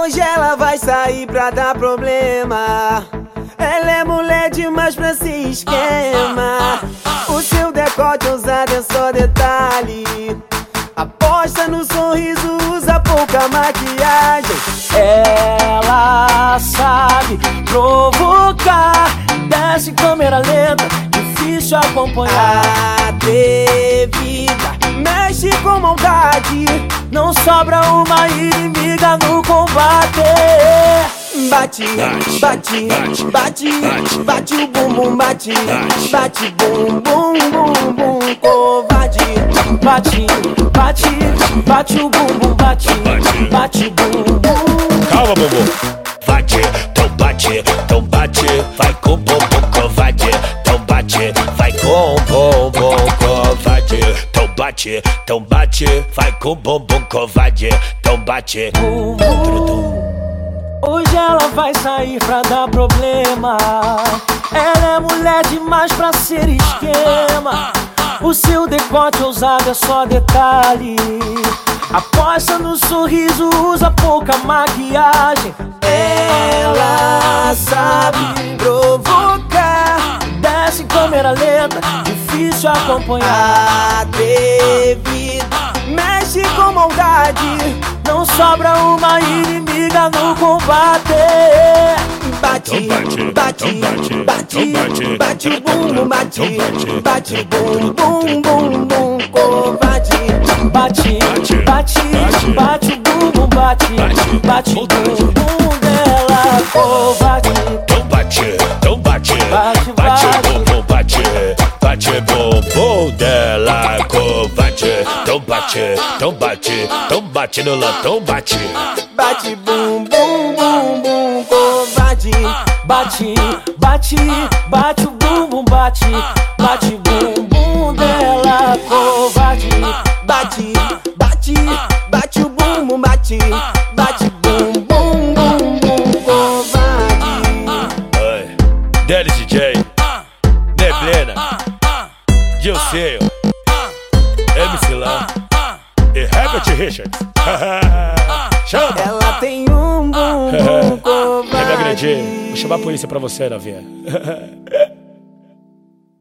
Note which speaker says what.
Speaker 1: Hoje ela vai sair pra dar problema. Ela é mulher demais pra se esquema. O seu decote ousado é só detalhe. Aposta no sorriso, usa pouca maquiagem.
Speaker 2: Ela sabe provocar. Desce câmera lenta, difícil acompanhar.
Speaker 1: Atrevida, mexe com maldade.
Speaker 2: Não sobra uma inimiga no combate.
Speaker 1: Bate, bate, bate, bate o bumbum, bate, bate bum bum bum bum, covarde.
Speaker 2: Bate, bate, bate o bumbum, bate, bate o bumbum.
Speaker 3: Bumbum.
Speaker 4: Bate, então bate, vai com bumbum covarde. Então bate.
Speaker 2: Hoje ela vai sair pra dar problema. Ela é mulher demais pra ser esquema. O seu decote ousado é só detalhe. Aposta no sorriso, usa pouca maquiagem.
Speaker 1: Ela sabe
Speaker 2: em câmera lenta, difícil acompanhar.
Speaker 1: atrevida, mexe com maldade.
Speaker 2: Não sobra uma inimiga no combate.
Speaker 1: Bate,
Speaker 3: bate,
Speaker 1: bate,
Speaker 3: bate,
Speaker 1: bate,
Speaker 3: bate,
Speaker 1: bate o bumbum,
Speaker 3: bate,
Speaker 1: bate,
Speaker 3: bate,
Speaker 1: bate bum,
Speaker 3: bate,
Speaker 1: bum, bum, bum, covarde.
Speaker 2: Bate, bate,
Speaker 3: bate,
Speaker 2: bate o bumbum, bate,
Speaker 3: bate,
Speaker 2: bate o bumbum dela, covarde.
Speaker 4: Bumbum dela, covarde. Então bate, então bate, então bate no latão, bate.
Speaker 1: Bate bum, bum, bum, covarde.
Speaker 2: Bate, bate, bate o bumbum, bate, bate bumbum dela, covarde.
Speaker 1: Bate, bate, bate o bumbum, bate, bate bum, bum, bum, bum, covarde.
Speaker 4: Oi. Delis DJ, Gilceio, MC Lan e Herbert Richards. Chama!
Speaker 1: Ela tem um bumbum
Speaker 3: Quer me
Speaker 1: covarde.
Speaker 3: agredir? Vou chamar a polícia pra você, novinha.